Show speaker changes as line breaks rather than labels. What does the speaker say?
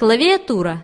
клавиатура.